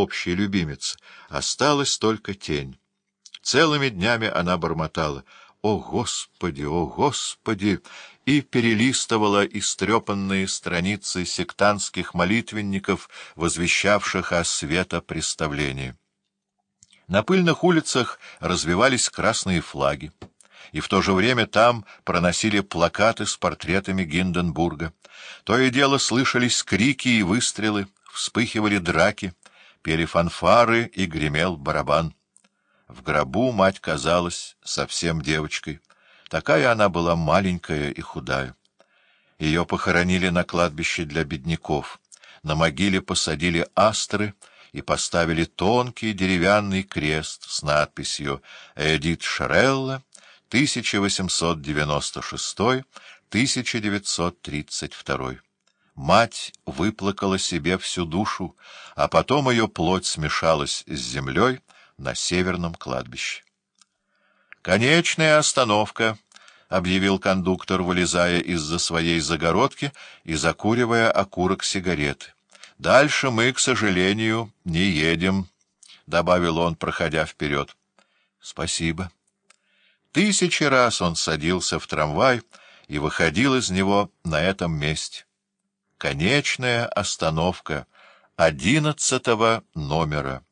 общей любимицы, осталась только тень. Целыми днями она бормотала «О, Господи! О, Господи!» и перелистывала истрепанные страницы сектантских молитвенников, возвещавших о светопреставлении. На пыльных улицах развивались красные флаги, и в то же время там проносили плакаты с портретами Гинденбурга. То и дело слышались крики и выстрелы, вспыхивали драки, пели фанфары и гремел барабан. В гробу мать казалась совсем девочкой. Такая она была маленькая и худая. Ее похоронили на кладбище для бедняков. На могиле посадили астры и поставили тонкий деревянный крест с надписью «Эдит Шарелла, 1896-1932». Мать выплакала себе всю душу, а потом ее плоть смешалась с землей на северном кладбище. «Конечная остановка», — объявил кондуктор, вылезая из-за своей загородки и закуривая окурок сигареты. «Дальше мы, к сожалению, не едем», — добавил он, проходя вперед. «Спасибо». Тысячи раз он садился в трамвай и выходил из него на этом месте. Конечная остановка одиннадцатого номера.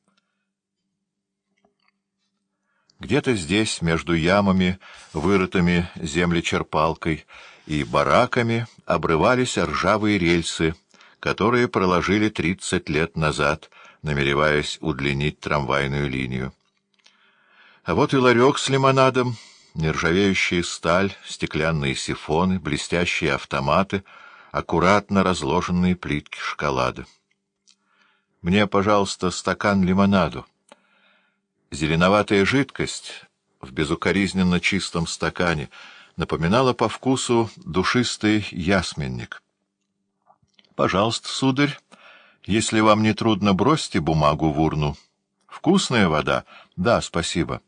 Где-то здесь, между ямами, вырытыми землечерпалкой, и бараками, обрывались ржавые рельсы, которые проложили тридцать лет назад, намереваясь удлинить трамвайную линию. А вот и ларек с лимонадом, нержавеющая сталь, стеклянные сифоны, блестящие автоматы — аккуратно разложенные плитки шоколада. «Мне, пожалуйста, стакан лимонаду». Зеленоватая жидкость в безукоризненно чистом стакане напоминала по вкусу душистый ясменник. «Пожалуйста, сударь, если вам не трудно, бросьте бумагу в урну. Вкусная вода? Да, спасибо.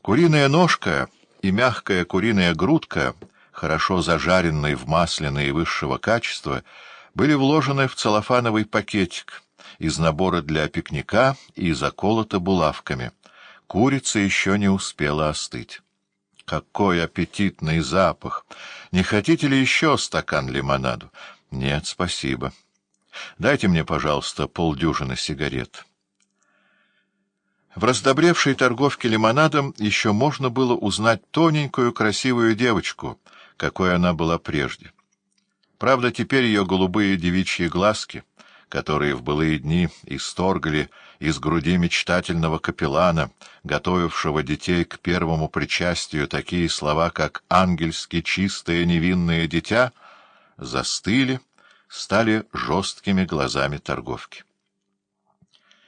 Куриная ножка и мягкая куриная грудка — хорошо зажаренные в масле наивысшего качества, были вложены в целлофановый пакетик из набора для пикника и заколоты булавками. Курица еще не успела остыть. Какой аппетитный запах! Не хотите ли еще стакан лимонаду? Нет, спасибо. Дайте мне, пожалуйста, полдюжины сигарет. В раздобревшей торговке лимонадом еще можно было узнать тоненькую красивую девочку — какой она была прежде. Правда, теперь ее голубые девичьи глазки, которые в былые дни исторгли из груди мечтательного капеллана, готовившего детей к первому причастию такие слова, как «ангельски чистое невинное дитя», застыли, стали жесткими глазами торговки.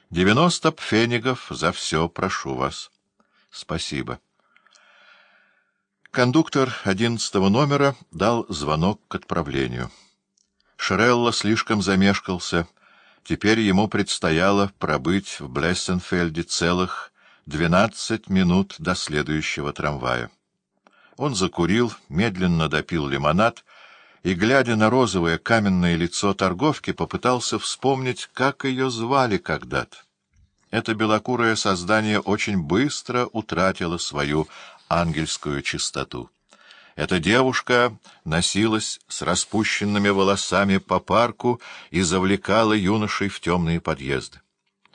«Девяносто пфенигов за все, прошу вас». «Спасибо». Кондуктор одиннадцатого номера дал звонок к отправлению. Шрелла слишком замешкался. Теперь ему предстояло пробыть в Блессенфельде целых двенадцать минут до следующего трамвая. Он закурил, медленно допил лимонад и, глядя на розовое каменное лицо торговки, попытался вспомнить, как ее звали когда-то. Это белокурое создание очень быстро утратило свою ангельскую чистоту. Эта девушка носилась с распущенными волосами по парку и завлекала юношей в темные подъезды.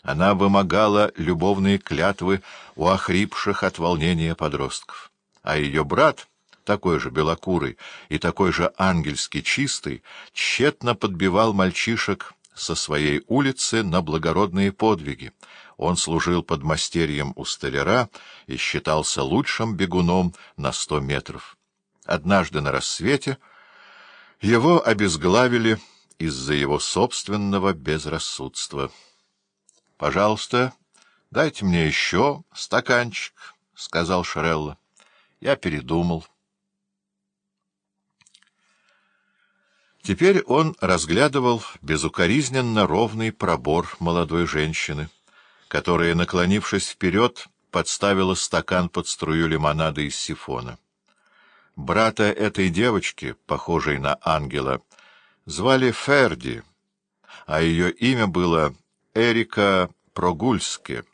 Она вымогала любовные клятвы у охрипших от волнения подростков. А ее брат, такой же белокурый и такой же ангельски чистый, тщетно подбивал мальчишек со своей улицы на благородные подвиги. Он служил подмастерьем у столяра и считался лучшим бегуном на сто метров. Однажды на рассвете его обезглавили из-за его собственного безрассудства. — Пожалуйста, дайте мне еще стаканчик, — сказал Шарелла. Я передумал. Теперь он разглядывал безукоризненно ровный пробор молодой женщины, которая, наклонившись вперед, подставила стакан под струю лимонада из сифона. Брата этой девочки, похожей на ангела, звали Ферди, а ее имя было Эрика Прогульске,